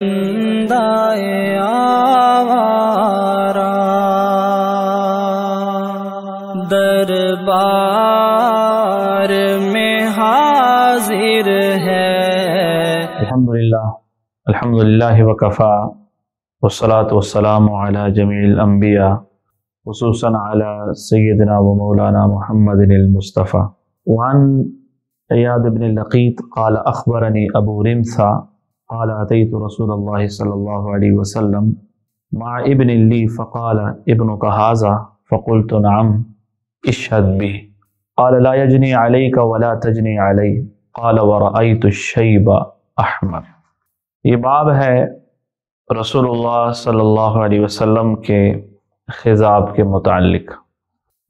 دربار میں حاضر ہے۔ الحمد للہ الحمد للہ وکفا۔ والصلاة والسلام على جميع الانبیاء، خصوصا على سيدنا ومولانا محمد المصطفى وعن عياد بن اللقيط قال اخبرني ابو رمثا قال اتيت رسول الله صلى الله عليه وسلم مع ابن لي فقال، ابنك هذا؟ فقلت، نعم، اشهد به قال، لا يجني عليك ولا تجني علي. قال، ورأيت الشيب احمر یہ باب ہے رسول اللہ صلی اللہ علیہ وسلم کے خضاب کے متعلق۔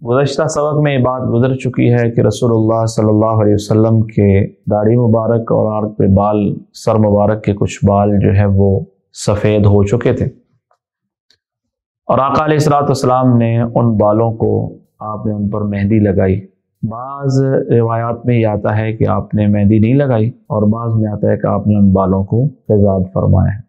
گزشتہ سبق میں یہ بات گزر چکی ہے کہ رسول اللہ صلی اللہ علیہ وسلم کے داڑھی مبارک اور آرک پہ بال، سر مبارک کے کچھ بال جو ہے وہ سفید ہو چکے تھے۔ اور آقا علیہ السلاۃ والسلام نے ان بالوں کو آپ نے ان پر مہندی لگائی۔ بعض روایات میں یہ آتا ہے کہ آپ نے مہندی نہیں لگائی اور بعض میں آتا ہے کہ آپ نے ان بالوں کو فضاد فرمایا۔ ہے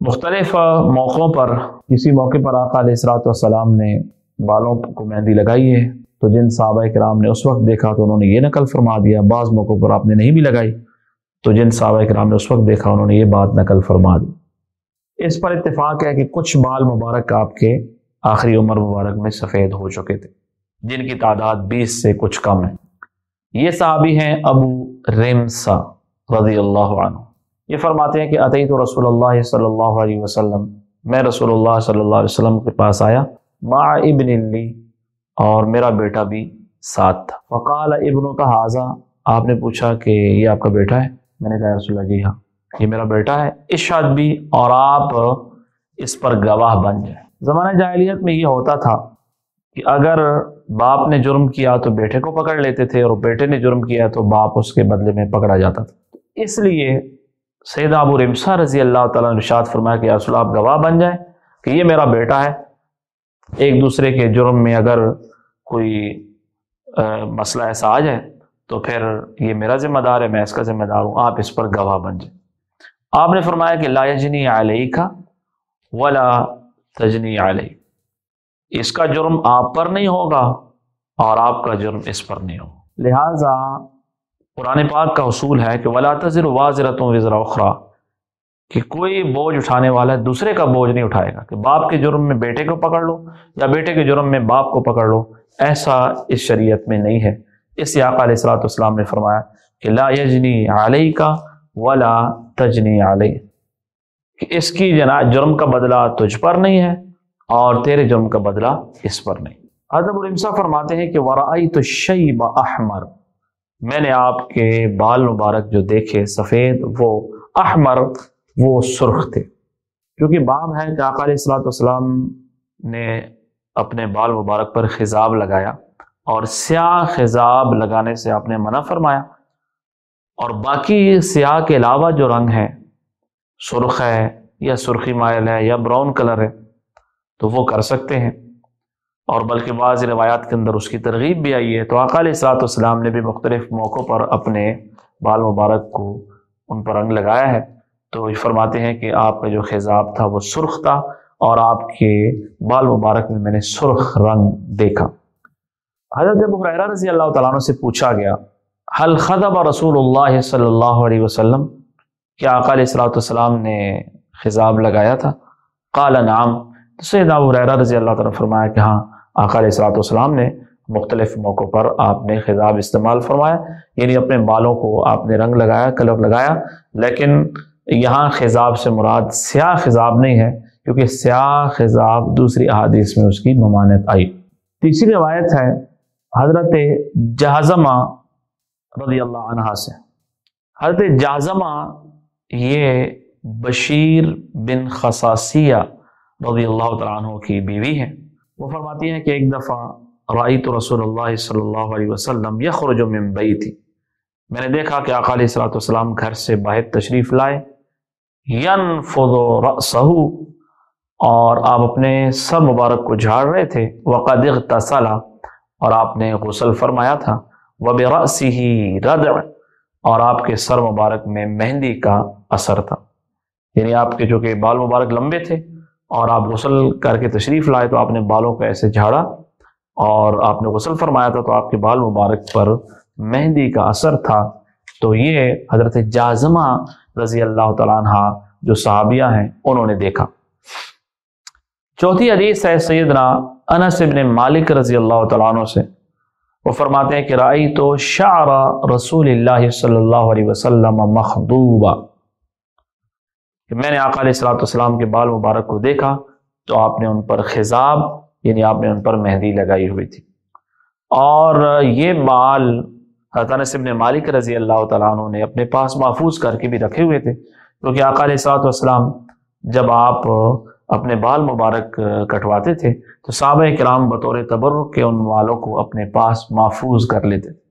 مختلف موقعوں پر کسی موقع پر آقا علیہ السلاۃ والسلام نے بالوں کو مہندی لگائی ہے۔ تو جن صحابہ کرام نے اس وقت دیکھا تو انہوں نے یہ نقل فرما دیا، بعض موقعوں پر آپ نے نہیں بھی لگائی۔ تو جن صحابہ کرام نے اس وقت دیکھا انہوں نے یہ بات نقل فرما دی۔ اس پر اتفاق ہے کہ کچھ بال مبارک آپ کے آخری عمر مبارک میں سفید ہو چکے تھے، جن کی تعداد بیس سے کچھ کم ہے۔ یہ صحابی ہیں ابو ریمسا رضی اللہ عنہ۔ یہ فرماتے ہیں کہ عطی تو رسول اللہ صلی اللہ علیہ وسلم میں رسول اللہ صلی اللہ علیہ وسلم کے پاس آیا۔ ما ابن لی، اور میرا بیٹا بھی ساتھ تھا۔ فقال ابن کا حاضہ آپ نے پوچھا کہ یہ آپ کا بیٹا ہے؟ میں نے کہا رسول اللہ جی ہاں۔ یہ میرا بیٹا ہے۔ اشاد بھی، اور آپ اس پر گواہ بن جائیں۔ زمانہ جاہلیت میں یہ ہوتا تھا کہ اگر باپ نے جرم کیا تو بیٹے کو پکڑ لیتے تھے، اور بیٹے نے جرم کیا تو باپ اس کے بدلے میں پکڑا جاتا تھا۔ اس لیے سید ابو رمسا رضی اللہ تعالیٰ نے ارشاد فرمایا کہ رسول آپ گواہ بن جائیں کہ یہ میرا بیٹا ہے۔ ایک دوسرے کے جرم میں اگر کوئی مسئلہ ایسا آ جائے تو پھر یہ میرا ذمہ دار ہے، میں اس کا ذمہ دار ہوں، آپ اس پر گواہ بن جائیں۔ آپ نے فرمایا کہ لا یجنی علیہ کا ولا تجنی علیہ اس کا جرم آپ پر نہیں ہوگا اور آپ کا جرم اس پر نہیں ہوگا۔ لہٰذا قرآن پاک کا اصول ہے کہ ولا تذر واضرتوں وزرا اخرا کہ کوئی بوجھ اٹھانے والا ہے، دوسرے کا بوجھ نہیں اٹھائے گا، کہ باپ کے جرم میں بیٹے کو پکڑ لو یا بیٹے کے جرم میں باپ کو پکڑ لو، ایسا اس شریعت میں نہیں ہے۔ اس آقا علیہ السلاۃ والسلام نے فرمایا کہ لا یجنی علیہ کا ولا تجنی علیہ کہ اس کی جنا، جرم کا بدلہ تجھ پر نہیں ہے اور تیرے جرم کا بدلہ اس پر نہیں۔ ادب الرمسا فرماتے ہیں کہ ورائی تو شیب احمر میں نے آپ کے بال مبارک جو دیکھے سفید، وہ احمر، وہ سرخ تھے۔ کیونکہ باب ہے کہ آقا علیہ السلاۃ والسلام نے اپنے بال مبارک پر خضاب لگایا اور سیاہ خضاب لگانے سے آپ نے منع فرمایا۔ اور باقی سیاہ کے علاوہ جو رنگ ہے سرخ ہے یا سرخی مائل ہے یا براؤن کلر ہے، تو وہ کر سکتے ہیں۔ اور بلکہ بعض روایات کے اندر اس کی ترغیب بھی آئی ہے۔ تو علیہ السلاۃ والسلام نے بھی مختلف موقعوں پر اپنے بال مبارک کو ان پر رنگ لگایا ہے۔ تو یہ فرماتے ہیں کہ آپ کا جو خضاب تھا وہ سرخ تھا اور آپ کے بال مبارک میں میں نے سرخ رنگ دیکھا۔ حضرت ابو رضی اللہ تعالیٰ عنہ سے پوچھا گیا حل خدب رسول اللہ صلی اللہ علیہ وسلم؟ کیا علیہ السلاۃ والسلام نے خضاب لگایا تھا؟ قال، نعم. تو سید ابو رضی اللہ تعالیٰ فرمایا کہ ہاں آقا علیہ السلاۃ والسلام نے مختلف موقعوں پر آپ نے خضاب استعمال فرمایا یعنی اپنے بالوں کو آپ نے رنگ لگایا، کلر لگایا، لیکن یہاں خضاب سے مراد سیاہ خضاب نہیں ہے، کیونکہ سیاہ خضاب دوسری احادیث میں اس کی ممانت آئی۔ تیسری روایت ہے حضرت جہازمہ رضی اللہ عنہ سے۔ حضرت جہازمہ یہ بشیر بن خصاصیہ رضی اللہ تعالیٰ عنہ کی بیوی ہے وہ فرماتی ہیں کہ ایک دفعہ رائی تو رسول اللہ صلی اللہ علیہ وسلم یخرج من تھی میں نے دیکھا کہ اقالی صلاۃ والسلام گھر سے باہر تشریف لائے ین فضو اور آپ اپنے سب مبارک کو جھاڑ رہے تھے۔ وقد اغتسلا اور آپ نے غسل فرمایا تھا۔ وب رسی رد اور آپ کے سر مبارک میں مہندی کا اثر تھا۔ یعنی آپ کے جو کہ بال مبارک لمبے تھے اور آپ غسل کر کے تشریف لائے تو آپ نے بالوں کو ایسے جھاڑا اور آپ نے غسل فرمایا تھا تو آپ کے بال مبارک پر مہندی کا اثر تھا۔ تو یہ حضرت جازمہ رضی اللہ تعالیٰ عنہ جو صحابیہ ہیں، انہوں نے دیکھا۔ چوتھی حدیث ہے سیدنا انس ابن مالک رضی اللہ تعالیٰ عنہ سے۔ وہ فرماتے ہیں کہ رائی تو شعر رسول اللہ صلی اللہ علیہ وسلم مخدوبہ کہ میں نے آقا علیہ السلاۃ والسلام کے بال مبارک کو دیکھا تو آپ نے ان پر خضاب یعنی آپ نے ان پر مہندی لگائی ہوئی تھی۔ اور یہ بال حضرت ابن مالک رضی اللہ تعالیٰ عنہ نے اپنے پاس محفوظ کر کے بھی رکھے ہوئے تھے۔ کیونکہ آقا علیہ السلاۃ والسلام جب آپ اپنے بال مبارک کٹواتے تھے تو صحابہ کرام بطور تبرک کے ان والوں کو اپنے پاس محفوظ کر لیتے تھے۔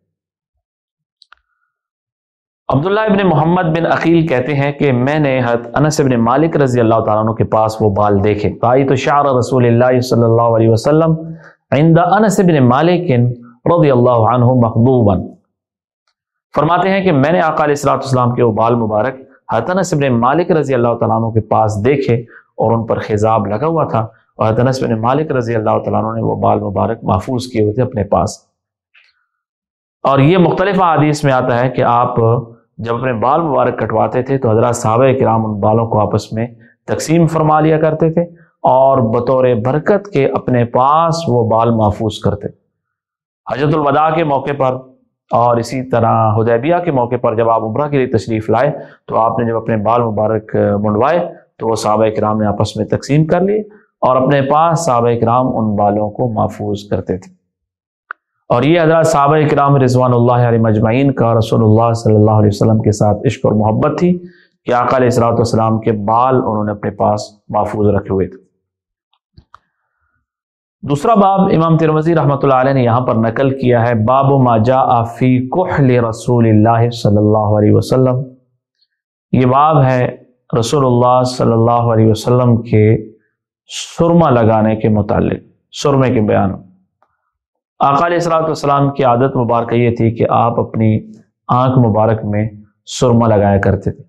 عبداللہ ابن محمد بن عقیل کہتے ہیں کہ میں نے انس ابن مالک رضی اللہ تعالیٰ عنہ کے پاس وہ بال دیکھے۔ تائی تو شعر رسول اللہ صلی اللہ علیہ وسلم عند انس ابن مالک رضی اللہ عنہ مخبوبا فرماتے ہیں کہ میں نے آقا علیہ السلام کے وہ بال مبارک حضرت انس ابن مالک رضی اللہ تعالیٰ عنہ کے پاس دیکھے اور ان پر خضاب لگا ہوا تھا اور حضرت انس بن مالک رضی اللہ تعالیٰ عنہ نے وہ بال مبارک محفوظ کیے ہوئے تھے اپنے پاس۔ اور یہ مختلف حدیث میں آتا ہے کہ آپ جب اپنے بال مبارک کٹواتے تھے تو حضرات صحابہ کرام ان بالوں کو آپس میں تقسیم فرما لیا کرتے تھے اور بطور برکت کے اپنے پاس وہ بال محفوظ کرتے۔ حضرت الوداع کے موقع پر اور اسی طرح حدیبیہ کے موقع پر جب آپ عمرہ کے لیے تشریف لائے تو آپ نے جب اپنے بال مبارک منڈوائے تو وہ صحابہ کرام نے آپس میں تقسیم کر لیے اور اپنے پاس صحابہ کرام ان بالوں کو محفوظ کرتے تھے۔ اور یہ حضرات صحابہ کرام رضوان اللہ علیہ مجمعین کا رسول اللہ صلی اللہ علیہ وسلم کے ساتھ عشق اور محبت تھی کہ آقا علیہ السلاۃ والسلام کے بال انہوں نے اپنے پاس محفوظ رکھے ہوئے تھے۔ دوسرا باب امام ترمزی رحمۃ اللہ علیہ نے یہاں پر نقل کیا ہے، باب ما جاء فی کحل رسول اللہ صلی اللہ علیہ وسلم۔ یہ باب ہے رسول اللہ صلی اللہ علیہ وسلم کے سرما لگانے کے متعلق، سرمے کے بیان آقا علیہ السلاۃ والسلام کی عادت مبارک یہ تھی کہ آپ اپنی آنکھ مبارک میں سرما لگایا کرتے تھے۔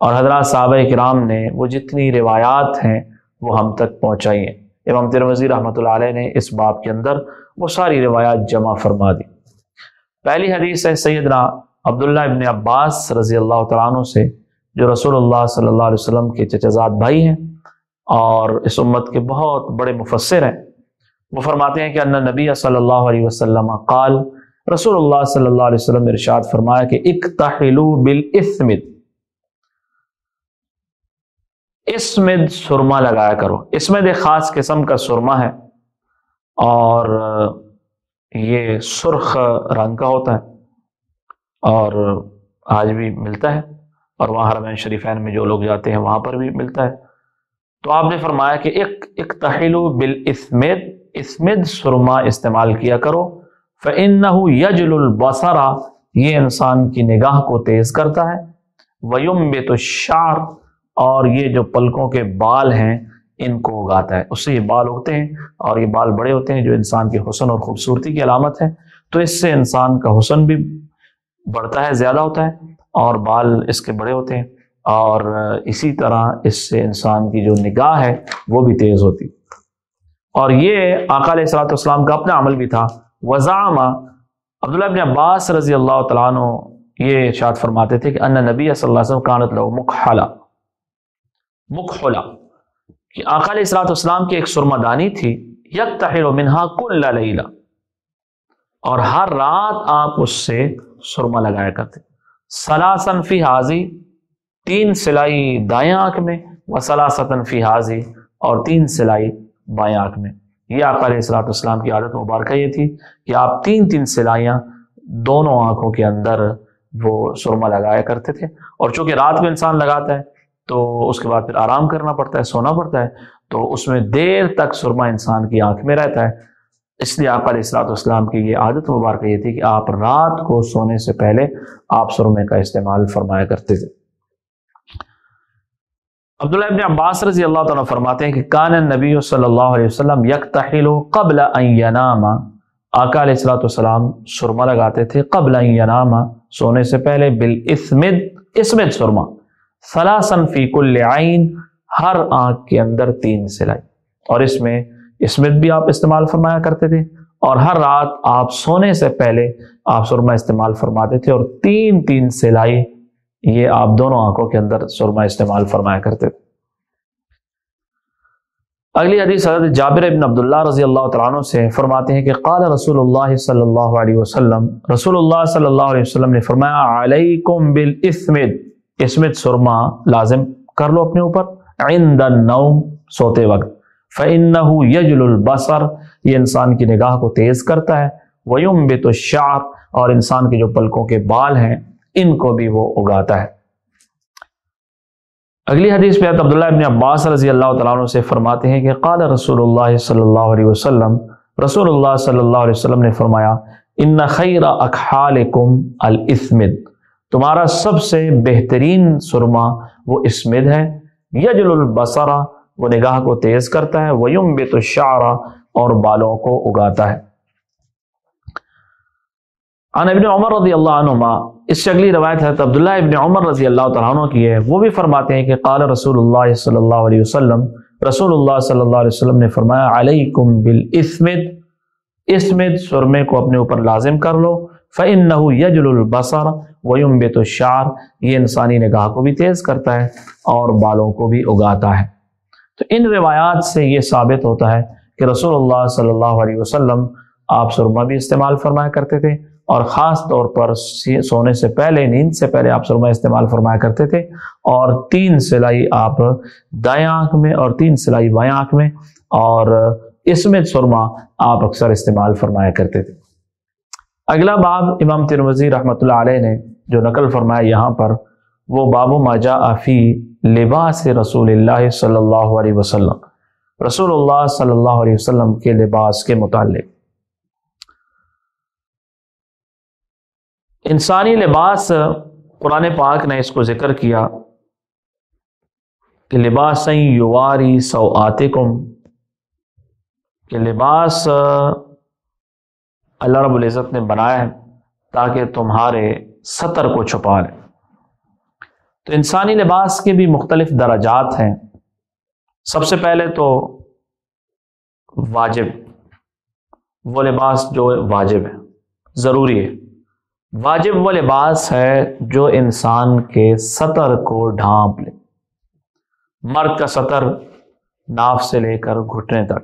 اور حضرات صحابہ کرام نے وہ جتنی روایات ہیں وہ ہم تک پہنچائی ہیں۔ امام ترمزی رحمۃ اللہ علیہ نے اس باب کے اندر وہ ساری روایات جمع فرما دی۔ پہلی حدیث ہے سیدنا عبداللہ ابن عباس رضی اللہ تعالیٰ عنہ سے، جو رسول اللہ صلی اللہ علیہ وسلم کے چچزاد بھائی ہیں اور اس امت کے بہت بڑے مفسر ہیں۔ وہ فرماتے ہیں کہ ان نبی صلی اللہ علیہ وسلم قال، رسول اللہ صلی اللہ علیہ وسلم نے ارشاد فرمایا کہ اکتحلو بالاسمد اسمد سرما لگایا کرو۔ اسمد ایک خاص قسم کا سرما ہے اور یہ سرخ رنگ کا ہوتا ہے اور آج بھی ملتا ہے اور وہاں حرمین شریفین میں جو لوگ جاتے ہیں وہاں پر بھی ملتا ہے۔ تو آپ نے فرمایا کہ ایک ایک تحل بال اسمد سرما استعمال کیا کرو۔ فن یجل البصرا یہ انسان کی نگاہ کو تیز کرتا ہے۔ ویم بے تو شار اور یہ جو پلکوں کے بال ہیں، ان کو اگاتا ہے۔ اس سے یہ بال اگتے ہیں، اور یہ بال بڑے ہوتے ہیں، جو انسان کے حسن اور خوبصورتی کی علامت ہے۔ تو اس سے انسان کا حسن بھی بڑھتا ہے، زیادہ ہوتا ہے، اور بال اس کے بڑے ہوتے ہیں۔ اور اسی طرح اس سے انسان کی جو نگاہ ہے، وہ بھی تیز ہوتی۔ اور یہ آقا علیہ السلاۃ والسلام کا اپنا عمل بھی تھا۔ وضام عبداللہ ابن عباس رضی اللہ تعالیٰ عنہ یہ ارشاد فرماتے تھے کہ ان نبی صلی اللہ علیہ وسلم کانت لو مکھلا مکھلا کہ آقا علیہ السلاۃ والسلام کی ایک سرما دانی تھی۔ یک تحر و منہا کل لیلہ اور ہر رات آپ اس سے سرما لگایا کرتے۔ سلاسن فی حاضی، تین سلائی دائیں آنکھ میں۔ و سلاستن فی حاضی اور تین سلائی بائیں آنکھ میں۔ یہ آپ علیہ السلاۃ والسلام کی عادت مبارکہ یہ تھی کہ آپ تین تین سلائیاں دونوں آنکھوں کے اندر وہ سرما لگایا کرتے تھے۔ اور چونکہ رات میں انسان لگاتا ہے، تو اس کے بعد پھر آرام کرنا پڑتا ہے، سونا پڑتا ہے، تو اس میں دیر تک سرما انسان کی آنکھ میں رہتا ہے۔ اس لیے آپ علیہ السلاۃ والسلام کی یہ عادت مبارکہ یہ تھی کہ آپ رات کو سونے سے پہلے آپ سرمے کا استعمال فرمایا کرتے تھے۔ عبداللہ ابن عباس رضی اللہ تعالیٰ فرماتے ہیں کہ کان نبی صلی اللہ علیہ وسلم یک تحل قبل آقا علیہ السلاۃ والسلام سرما لگاتے تھے قبل یناما سونے سے پہلے بالاسمد اسمد سرما. ثلاثن فی کل عین، ہر آنکھ کے اندر تین سلائی. اور اس میں اسمد بھی آپ استعمال فرمایا کرتے تھے اور ہر رات آپ سونے سے پہلے آپ سرما استعمال فرماتے تھے اور تین تین سلائی یہ آپ دونوں آنکھوں کے اندر سرما استعمال فرمایا کرتے تھے۔ اگلی حدیث حضرت جابر ابن عبداللہ رضی اللہ تعالیٰ عنہ سے فرماتے ہیں کہ قال رسول اللہ صلی اللہ علیہ وسلم، رسول اللہ صلی اللہ علیہ وسلم نے فرمایا، علیکم بالاسمد، اسمد سرما لازم کر لو اپنے اوپر، عند النوم، سوتے وقت۔ فَإِنَّهُ يَجْلُ الْبَصَرِ، یہ انسان کی نگاہ کو تیز کرتا ہے۔ وَيُمْبِتُ الشَّعْرِ، اور انسان کے جو پلکوں کے بال ہیں ان کو بھی وہ اگاتا ہے۔ اگلی حدیث پہ عبداللہ ابن عباس رضی اللہ تعالیٰ عنہ سے فرماتے ہیں کہ قال رسول اللہ صلی اللہ علیہ وسلم، رسول اللہ صلی اللہ علیہ وسلم نے فرمایا، ان خیر اکحالکم الاسمد تمہارا سب سے بہترین سرما وہ اسمد ہے۔ یجل البصرہ وہ نگاہ کو تیز کرتا ہے ویم بت اور بالوں کو اگاتا ہے۔ عن ابن عمر رضی اللہ عنہما اس سے اگلی روایت ہے عبداللہ ابن عمر رضی اللہ تعالیٰ عنہ کی ہے۔ وہ بھی فرماتے ہیں کہ قال رسول اللہ صلی اللہ علیہ وسلم، رسول اللہ صلی اللہ علیہ وسلم نے فرمایا، علیکم بالاسمد، اسمد سرمے کو اپنے اوپر لازم کر لو فَإِنَّهُ يَجْلُ الْبَصَرَ وَيُنْبِتُ الشَّعْرِ، یہ انسانی نگاہ کو بھی تیز کرتا ہے اور بالوں کو بھی اگاتا ہے۔ تو ان روایات سے یہ ثابت ہوتا ہے کہ رسول اللہ صلی اللہ علیہ وسلم آپ سرما بھی استعمال فرمایا کرتے تھے اور خاص طور پر سونے سے پہلے، نیند سے پہلے آپ سرما استعمال فرمایا کرتے تھے اور تین سلائی آپ دائیں آنکھ میں اور تین سلائی بائیں آنکھ میں اور اس میں سرما آپ اکثر استعمال فرمایا کرتے تھے۔ اگلا باب امام ترمزی رحمۃ اللہ علیہ نے جو نقل فرمایا یہاں پر، وہ باب و ماجا آفی لباس رسول اللہ صلی اللہ علیہ وسلم۔ رسول اللہ صلی اللہ علیہ وسلم کے لباس کے متعلق۔ انسانی لباس، قرآن پاک نے اس کو ذکر کیا کہ لباس یواری سو آتے کہ لباس اللہ رب العزت نے بنایا ہے تاکہ تمہارے سطر کو چھپا لے۔ تو انسانی لباس کے بھی مختلف درجات ہیں۔ سب سے پہلے تو واجب، وہ لباس جو واجب ہے، ضروری ہے۔ واجب وہ لباس ہے جو انسان کے سطر کو ڈھانپ لے۔ مرد کا سطر ناف سے لے کر گھٹنے تک۔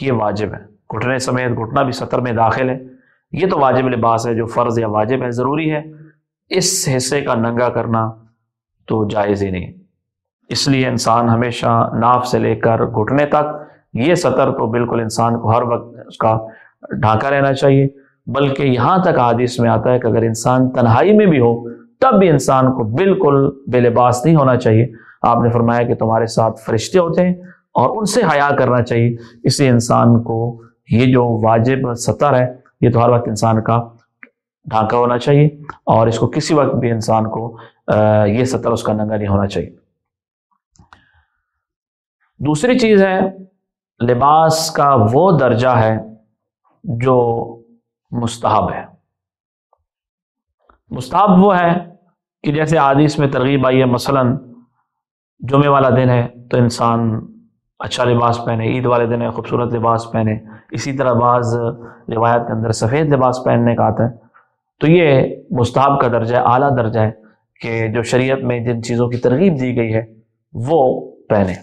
یہ واجب ہے۔ گھٹنے سمیت گھٹنا بھی سطر میں داخل ہے۔ یہ تو واجب لباس ہے جو فرض یا واجب ہے، ضروری ہے۔ اس حصے کا ننگا کرنا تو جائز ہی نہیں۔ اس لیے انسان ہمیشہ ناف سے لے کر گھٹنے تک، یہ سطر تو بالکل انسان کو ہر وقت اس کا ڈھانکا رہنا چاہیے۔ بلکہ یہاں تک حادث میں آتا ہے کہ اگر انسان تنہائی میں بھی ہو، تب بھی انسان کو بالکل بے لباس نہیں ہونا چاہیے۔ آپ نے فرمایا کہ تمہارے ساتھ فرشتے ہوتے ہیں اور ان سے حیا کرنا چاہیے۔ اس لیے انسان کو یہ جو واجب سطر ہے، یہ تو ہر وقت انسان کا ڈھانکا ہونا چاہیے اور اس کو کسی وقت بھی انسان کو یہ سطر اس کا ننگا نہیں ہونا چاہیے۔ دوسری چیز ہے، لباس کا وہ درجہ ہے جو مستحب ہے۔ مستحب وہ ہے کہ جیسے عادیث میں ترغیب آئی ہے، مثلا جمعے والا دن ہے تو انسان اچھا لباس پہنے، عید والے دن ہے خوبصورت لباس پہنے۔ اسی طرح بعض روایت کے اندر سفید لباس پہننے کا آتا ہے۔ تو یہ مستحب کا درجہ ہے، اعلیٰ درجہ ہے کہ جو شریعت میں جن چیزوں کی ترغیب دی گئی ہے، وہ پہنے۔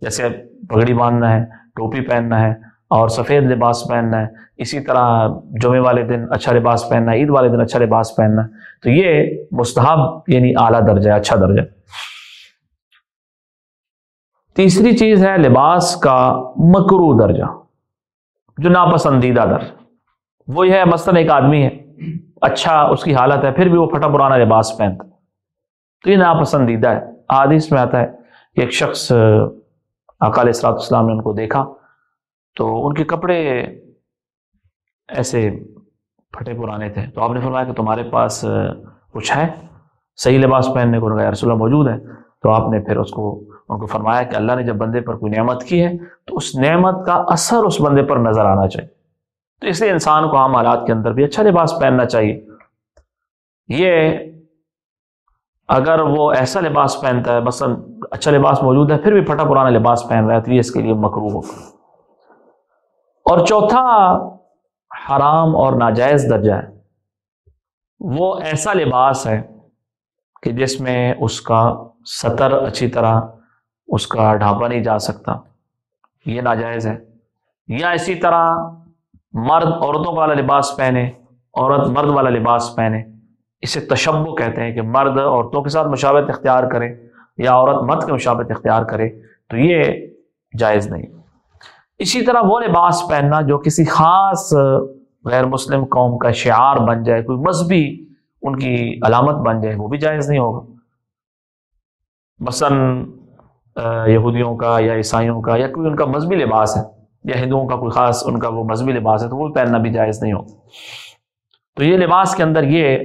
جیسے پگڑی باندھنا ہے، ٹوپی پہننا ہے اور سفید لباس پہننا ہے، اسی طرح جمعے والے دن اچھا لباس پہننا ہے، عید والے دن اچھا لباس پہننا ہے۔ تو یہ مستحب یعنی اعلیٰ درجہ ہے اچھا درجہ۔ تیسری چیز ہے لباس کا مکرو درجہ، جو ناپسندیدہ درجہ۔ وہ یہ ہے، مثلاً ایک آدمی ہے اچھا اس کی حالت ہے، پھر بھی وہ پھٹا پرانا لباس پہنتا تو یہ ناپسندیدہ ہے۔ حادث میں آتا ہے کہ ایک شخص اکال اسرات اسلام نے ان کو دیکھا تو ان کے کپڑے ایسے پھٹے پرانے تھے۔ تو آپ نے فرمایا کہ تمہارے پاس کچھ ہے؟ صحیح لباس پہننے کو رسول اللہ موجود ہے۔ تو آپ نے پھر اس کو، ان کو فرمایا کہ اللہ نے جب بندے پر کوئی نعمت کی ہے، تو اس نعمت کا اثر اس بندے پر نظر آنا چاہیے۔ تو اس لیے انسان کو عام حالات کے اندر بھی اچھا لباس پہننا چاہیے۔ یہ اگر وہ ایسا لباس پہنتا ہے، مثلا اچھا لباس موجود ہے، پھر بھی پھٹا پرانا لباس پہن رہا ہے، تو یہ اس کے لیے مکرو ہوگا اور چوتھا، حرام اور ناجائز درجہ ہے۔ وہ ایسا لباس ہے کہ جس میں اس کا سطر اچھی طرح، اس کا ڈھانپا نہیں جا سکتا۔ یہ ناجائز ہے۔ یا اسی طرح، مرد عورتوں والا لباس پہنے، عورت مرد والا لباس پہنے۔ اسے تشبو کہتے ہیں کہ مرد عورتوں کے ساتھ مشابت اختیار کرے یا عورت مرد کے مشابت اختیار کرے، تو یہ جائز نہیں۔ اسی طرح وہ لباس پہننا جو کسی خاص غیر مسلم قوم کا شعار بن جائے، کوئی مذہبی ان کی علامت بن جائے، وہ بھی جائز نہیں ہوگا۔ مثلا یہودیوں کا یا عیسائیوں کا یا کوئی ان کا مذہبی لباس ہے، یا ہندوؤں کا کوئی خاص ان کا وہ مذہبی لباس ہے، تو وہ پہننا بھی جائز نہیں ہوگا۔ تو یہ لباس کے اندر یہ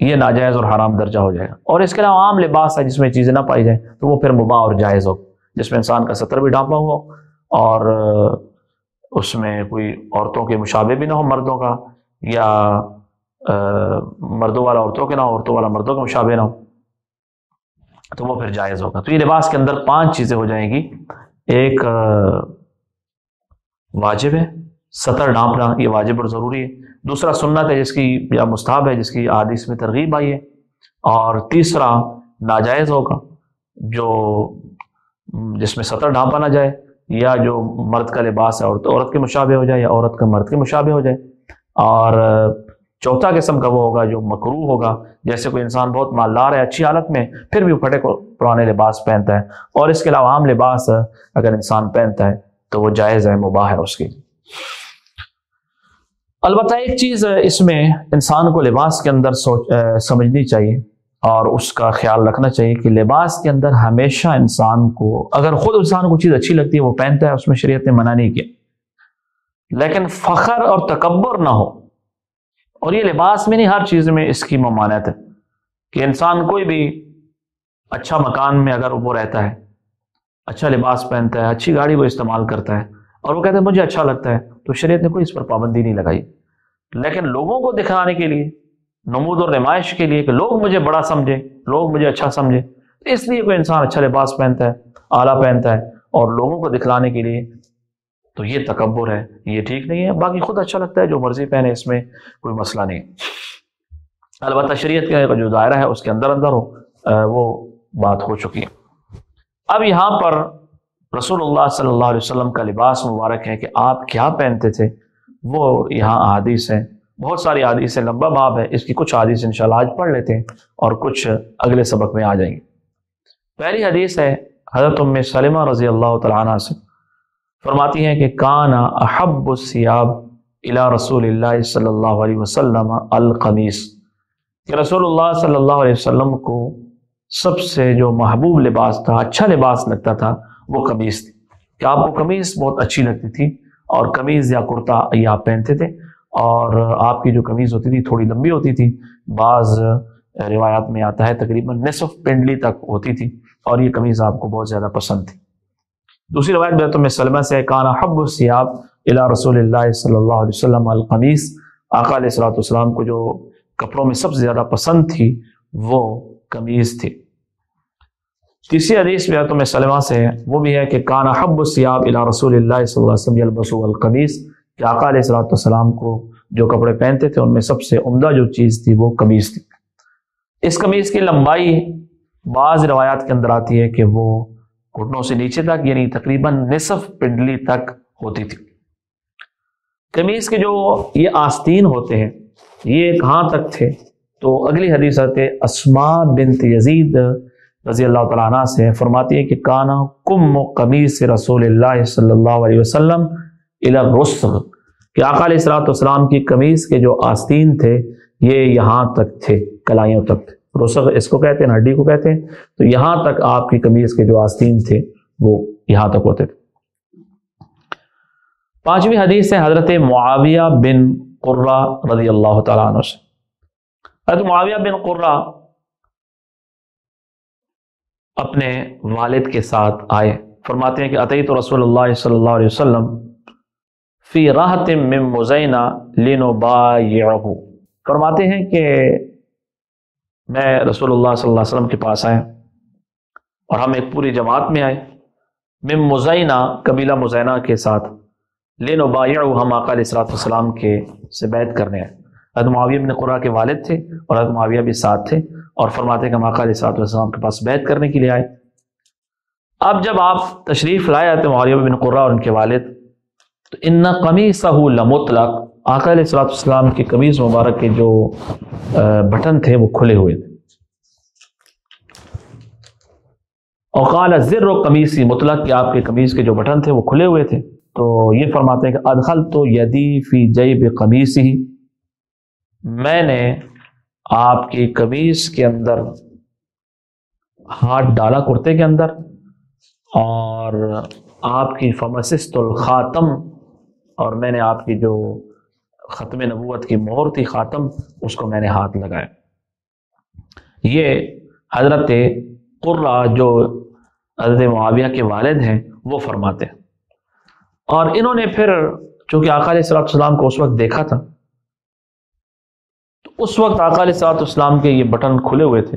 یہ ناجائز اور حرام درجہ ہو جائے گا۔ اور اس کے علاوہ عام لباس ہے جس میں چیزیں نہ پائی جائیں، تو وہ پھر مباح اور جائز ہو، جس میں انسان کا سطر بھی ڈھانپا ہو۔ اور اس میں کوئی عورتوں کے مشابے بھی نہ ہو مردوں کا یا مردوں والا عورتوں کے نہ ہو، عورتوں والا مردوں کے مشابے نہ ہو، تو وہ پھر جائز ہوگا۔ تو یہ لباس کے اندر پانچ چیزیں ہو جائیں گی۔ ایک واجب ہے، سطر ڈھانپنا یہ واجب اور ضروری ہے۔ دوسرا سنت ہے، جس کی، یا مستحب ہے، جس کی عادث میں ترغیب آئی ہے۔ اور تیسرا ناجائز ہوگا، جو، جس میں سطر ڈھانپا نہ جائے۔ یا جو مرد کا لباس ہے عورت عورت کے مشابہ ہو جائے یا عورت کا مرد کے مشابہ ہو جائے۔ اور چوتھا قسم کا وہ ہوگا جو مکرو ہوگا، جیسے کوئی انسان بہت مالدار ہے، اچھی حالت میں، پھر بھی پھٹے کو پرانے لباس پہنتا ہے۔ اور اس کے علاوہ عام لباس اگر انسان پہنتا ہے تو وہ جائز ہے، مباح ہے اس کے۔ لیے البتہ ایک چیز اس میں انسان کو لباس کے اندر سوچ سمجھنی چاہیے۔ اور اس کا خیال رکھنا چاہیے کہ لباس کے اندر ہمیشہ انسان کو، اگر خود انسان کو چیز اچھی لگتی ہے، وہ پہنتا ہے، اس میں شریعت نے منع نہیں کیا۔ لیکن فخر اور تکبر نہ ہو۔ اور یہ لباس میں نہیں، ہر چیز میں اس کی ممانت ہے کہ انسان کوئی بھی اچھا مکان میں اگر وہ رہتا ہے اچھا لباس پہنتا ہے، اچھی گاڑی وہ استعمال کرتا ہے اور وہ کہتے ہیں مجھے اچھا لگتا ہے، تو شریعت نے کوئی اس پر پابندی نہیں لگائی۔ لیکن لوگوں کو دکھانے کے لیے نمود اور نمائش کے لیے کہ لوگ مجھے بڑا سمجھے، لوگ مجھے اچھا سمجھے۔ اس لیے کوئی انسان اچھا لباس پہنتا ہے، اعلیٰ پہنتا ہے اور لوگوں کو دکھلانے کے لیے تو یہ تکبر ہے، یہ ٹھیک نہیں ہے۔ باقی خود اچھا لگتا ہے، جو مرضی پہنے اس میں کوئی مسئلہ نہیں۔ البتہ شریعت کا جو دائرہ ہے، اس کے اندر اندر ہو وہ بات ہو چکی۔ ہے اب یہاں پر رسول اللہ صلی اللہ علیہ وسلم کا لباس مبارک ہے کہ آپ کیا پہنتے تھے؟ وہ یہاں حادیث ہیں۔ بہت ساری حادیث لمبا باب ہے، اس کی کچھ حادیث ان شاء اللہ آج پڑھ لیتے ہیں اور کچھ اگلے سبق میں آ جائیں گے۔ پہلی حدیث ہے، حضرت ام سلمہ رضی اللہ تعالیٰ عنہ سے۔ فرماتی ہیں کہ کانا احب السیاب الى رسول اللہ صلی اللہ علیہ وسلم القمیس کہ رسول اللہ صلی اللہ علیہ وسلم کو سب سے جو محبوب لباس تھا اچھا لباس لگتا تھا، وہ قمیص تھی۔ کہ آپ کو قمیص بہت اچھی لگتی تھی اور قمیض یا کرتا یہ آپ پہنتے تھے۔ اور آپ کی جو قمیض ہوتی تھی تھوڑی لمبی ہوتی تھی، بعض روایات میں آتا ہے تقریباً نصف پنڈلی تک ہوتی تھی اور یہ قمیض آپ کو بہت زیادہ پسند تھی۔ دوسری روایت بیت میں سلمہ سے کانا حب السیاب الى رسول اللہ صلی اللہ علیہ وسلم القمیص آقا علیہ السلاۃ والسلام کو جو کپڑوں میں سب سے زیادہ پسند تھی، وہ قمیض تھی۔ تیسری حدیث بیت میں سلمہ سے، وہ بھی ہے کہ کانا حب السیاب الى رسول اللہ صلی اللہ علیہ وسلم القمیص کہ آقا علیہ السلاۃ والسلام کو جو کپڑے پہنتے تھے ان میں سب سے عمدہ جو چیز تھی وہ قمیض تھی۔ اس قمیض کی لمبائی بعض روایات کے اندر آتی ہے کہ وہ گھٹنوں سے نیچے تک یعنی تقریباً نصف پنڈلی تک ہوتی تھی۔ قمیض کے جو یہ آستین ہوتے ہیں، یہ کہاں تک تھے؟ تو اگلی حدیث آتے اسما بنت یزید رضی اللہ تعالیٰ عنہ سے فرماتی ہے کہ کانا کم قمیص رسول اللہ صلی اللہ علیہ وسلم الرسغ کہ آقا علیہ السلاۃ والسلام کی قمیض کے جو آستین تھے، یہ یہاں تک تھے، کلائیوں تک تھے۔ رسغ اس کو کہتے ہیں، ہڈی کو کہتے ہیں۔ تو یہاں تک آپ کی قمیض کے جو آستین تھے، وہ یہاں تک ہوتے تھے۔ پانچویں حدیث ہے حضرت معاویہ بن قرہ رضی اللہ تعالیٰ عنہ سے۔ حضرت معاویہ بن قرہ اپنے والد کے ساتھ آئے۔ فرماتے ہیں کہ عطی تو رسول اللہ صلی اللہ علیہ وسلم فی راحت من مزینہ لینو با فرماتے ہیں کہ میں رسول اللہ صلی اللہ علیہ وسلم کے پاس آیا اور ہم ایک پوری جماعت میں آئے مم مزینہ، قبیلہ مزینہ کے ساتھ۔ لین و بایا ہم آقا علیہ السلاۃ والسلام کے سے بیت کرنے آئے۔ حضرت معاویہ بن قرآ کے والد تھے اور حضرت معاویہ بھی ساتھ تھے اور فرماتے کہ ہم آقا علیہ السلاۃ والسلام کے پاس بیت کرنے کے لیے آئے۔ اب جب آپ تشریف لائے آتے معاویہ بن قرآ اور ان کے والد تو ان قمی سہو لمطلق، آقا علیہ السلاۃ والسلام کی قمیض مبارک کے جو بٹن تھے وہ کھلے ہوئے تھے۔ اوقال زر و قمیصی، مطلق کہ آپ کے قمیض کے جو بٹن تھے وہ کھلے ہوئے تھے۔ تو یہ فرماتے ہیں کہ ادخل تو یدی فی جیب قمیص ہی میں نے آپ کی قمیض کے اندر ہاتھ ڈالا کرتے کے اندر، اور آپ کی فمسست الخاتم اور میں نے آپ کی جو ختم نبوت کی مہر تھی خاتم، اس کو میں نے ہاتھ لگایا۔ یہ حضرت قرہ جو حضرت معاویہ کے والد ہیں، وہ فرماتے ہیں۔ اور انہوں نے پھر چونکہ آقا علیہ السلاۃ السلام کو اس وقت دیکھا تھا، تو اس وقت آقا علیہ السلاۃ السلام کے یہ بٹن کھلے ہوئے تھے۔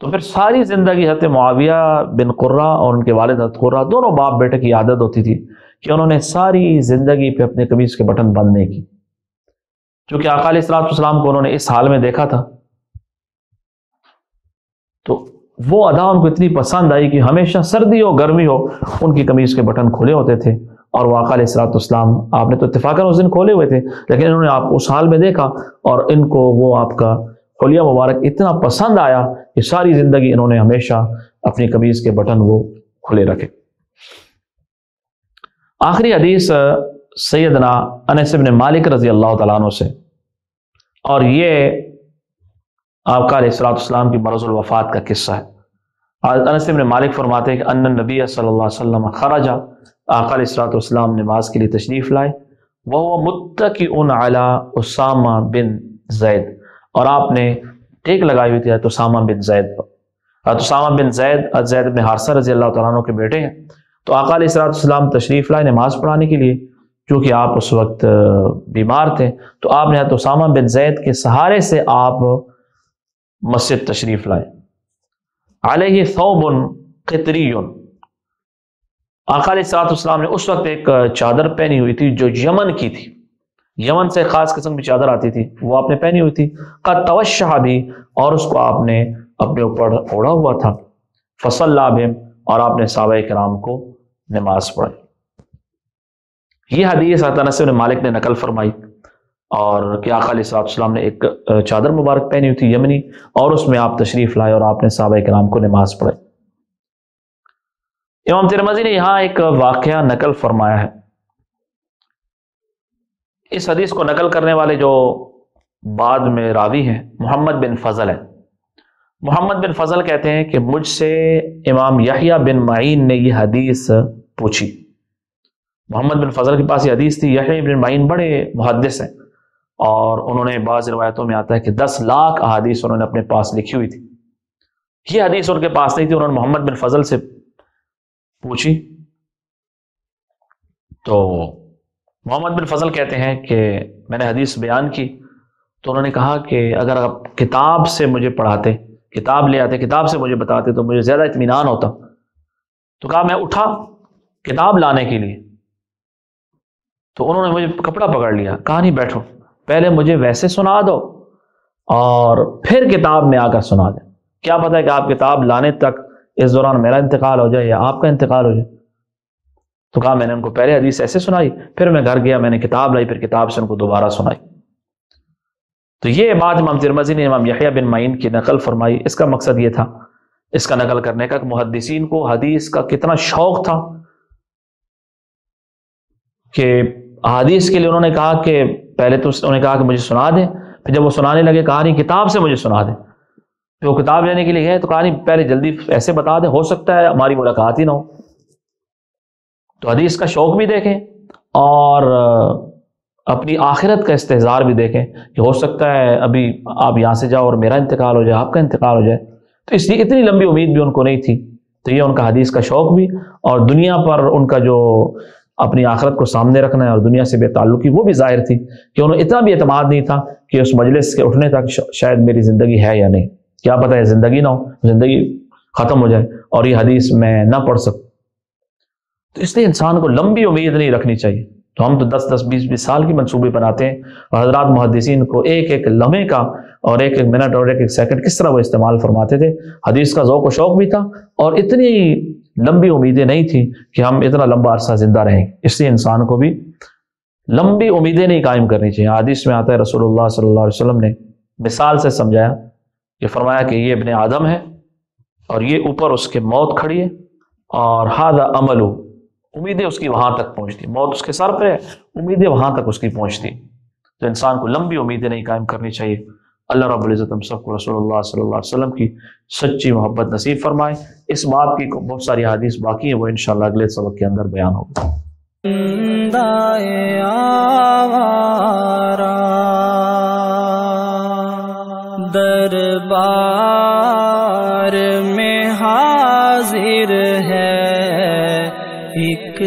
تو پھر ساری زندگی حضرت معاویہ بن قرہ اور ان کے والد حضرت قرہ دونوں باپ بیٹے کی عادت ہوتی تھی۔ کہ انہوں نے ساری زندگی پہ اپنے قمیض کے بٹن بند نہیں کی چونکہ آقا علیہ السلاۃ السلام کو انہوں نے اس حال میں دیکھا تھا۔ تو وہ ادا ان کو اتنی پسند آئی کہ ہمیشہ سردی ہو، گرمی ہو، ان کی قمیض کے بٹن کھلے ہوتے تھے۔ اور واقع علیہ السلاۃ اسلام آپ نے تو اتفاق اس دن کھولے ہوئے تھے۔ لیکن انہوں نے آپ اس حال میں دیکھا اور ان کو وہ آپ کا خلیہ مبارک اتنا پسند آیا کہ ساری زندگی انہوں نے ہمیشہ اپنی قمیض کے بٹن وہ کھلے رکھے۔ آخری حدیث سیدنا انس بن مالک رضی اللہ تعالیٰ عنہ سے۔ اور یہ آپ کا علیہ السلاۃ السلام کی مرض الوفات کا قصہ ہے۔ انس بن مالک فرماتے ہیں کہ ان نبی صلی اللہ علیہ وسلم خراجہ آقا علیہ السلاۃ والسلام نماز کے لیے تشریف لائے۔ وہ متقی ان اعلیٰ اسامہ بن زید۔ اور آپ نے ٹیک لگائی ہوئی تھی حضرت اسامہ بن زید پر۔ حضرت اسامہ بن زید زید بن حارثہ رضی اللہ تعالیٰ عنہ کے بیٹے ہیں۔ تو آقا علیہ السلاۃ والسلام تشریف لائے نماز پڑھانے کے لیے، چونکہ آپ اس وقت بیمار تھے، تو آپ نے اسامہ بن زید کے سہارے سے آپ مسجد تشریف لائے۔ علیہ ثوب قطری۔ آقا علیہ السلاط اسلام نے اس وقت ایک چادر پہنی ہوئی تھی جو یمن کی تھی۔ یمن سے خاص قسم کی چادر آتی تھی، وہ آپ نے پہنی ہوئی تھی۔ کا توشہ بھی اور اس کو آپ نے اپنے اوپر اوڑا ہوا تھا۔ فصل لاب اور آپ نے صحابہ کرام کو نماز پڑھائی یہ حدیث نے مالک نے نقل فرمائی اور کیا آقا علیہ السلام نے ایک چادر مبارک پہنی ہوئی تھی یمنی اور اس میں آپ تشریف لائے اور آپ نے صحابہ کرام کو نماز پڑھائی امام ترمزی نے یہاں ایک واقعہ نقل فرمایا ہے۔ اس حدیث کو نقل کرنے والے جو بعد میں راوی ہیں، محمد بن فضل ہے محمد بن فضل کہتے ہیں کہ مجھ سے امام یحییٰ بن معین نے یہ حدیث پوچھی۔ محمد بن فضل کے پاس یہ حدیث تھی، یحییٰ بن معین بڑے محدث ہیں اور انہوں نے بعض روایتوں میں آتا ہے کہ دس لاکھ احادیث انہوں نے اپنے پاس لکھی ہوئی تھی۔ یہ حدیث ان کے پاس نہیں تھی، انہوں نے محمد بن فضل سے پوچھی۔ تو محمد بن فضل کہتے ہیں کہ میں نے حدیث بیان کی تو انہوں نے کہا کہ اگر آپ کتاب سے مجھے پڑھاتے کتاب لے آتے، کتاب سے مجھے بتاتے تو مجھے زیادہ اطمینان ہوتا۔ تو کہا میں اٹھا کتاب لانے کے لیے۔ تو انہوں نے مجھے کپڑا پکڑ لیا۔ کہا نہیں بیٹھو، پہلے مجھے ویسے سنا دو اور پھر کتاب میں آ کر سنا دیں کیا پتہ ہے کہ آپ کتاب لانے تک اس دوران میرا انتقال ہو جائے یا آپ کا انتقال ہو جائے۔ تو کہا میں نے ان کو پہلے حدیث ایسے سنائی، پھر میں گھر گیا، میں نے کتاب لائی، پھر کتاب سے ان کو دوبارہ سنائی۔ تو یہ بات امام ترمزی نے امام یحییٰ بن معین کی نقل فرمائی۔ اس کا مقصد یہ تھا۔ اس کا نقل کرنے کا کہ محدثین کو حدیث کا کتنا شوق تھا کہ حدیث کے لیے انہوں نے کہا کہ پہلے تو انہوں نے کہا کہ مجھے سنا دیں، پھر جب وہ سنانے لگے کہا نہیں کتاب سے مجھے سنا دیں۔ پھر وہ کتاب لینے کے لیے گئے تو کہانی پہلے جلدی ایسے بتا دیں، ہو سکتا ہے ہماری ملاقات ہی نہ ہو۔ تو حدیث کا شوق بھی دیکھیں اور اپنی آخرت کا استحظار بھی دیکھیں کہ ہو سکتا ہے ابھی آپ یہاں سے جاؤ اور میرا انتقال ہو جائے، آپ کا انتقال ہو جائے۔ تو اس لیے اتنی لمبی امید بھی ان کو نہیں تھی۔ تو یہ ان کا حدیث کا شوق بھی اور دنیا پر ان کا جو اپنی آخرت کو سامنے رکھنا ہے اور دنیا سے بے تعلقی، وہ بھی ظاہر تھی کہ انہوں اتنا بھی اعتماد نہیں تھا کہ اس مجلس کے اٹھنے تک شاید میری زندگی ہے یا نہیں۔ کیا پتہ ہے زندگی نہ ہو، زندگی ختم ہو جائے اور یہ حدیث میں نہ پڑھ سکوں۔ تو اس لیے انسان کو لمبی امید نہیں رکھنی چاہیے۔ تو ہم تو دس دس بیس بیس سال کی منصوبے بناتے ہیں اور حضرات محدثین کو ایک ایک لمحے کا اور ایک ایک منٹ اور ایک ایک سیکنڈ کس طرح وہ استعمال فرماتے تھے؟ حدیث کا ذوق و شوق بھی تھا اور اتنی لمبی امیدیں نہیں تھیں کہ ہم اتنا لمبا عرصہ زندہ رہیں۔ اس لیے انسان کو بھی لمبی امیدیں نہیں قائم کرنی چاہیے۔ حدیث میں آتا ہے رسول اللہ صلی اللہ علیہ وسلم نے مثال سے سمجھایا کہ فرمایا کہ یہ ابن آدم ہے اور یہ اوپر اس کے موت کھڑی ہے اور ہاد عمل امیدیں اس کی وہاں تک پہنچتی، موت اس کے سر پہ ہے، امیدیں وہاں تک اس کی پہنچتی۔ تو انسان کو لمبی امیدیں نہیں قائم کرنی چاہیے۔ اللہ رب العزت ہم سب کو رسول اللہ صلی اللہ علیہ وسلم کی سچی محبت نصیب فرمائے۔ اس بات کی بہت ساری حدیث باقی ہیں، وہ انشاءاللہ اگلے سبق کے اندر بیان ہوگا دربار ایک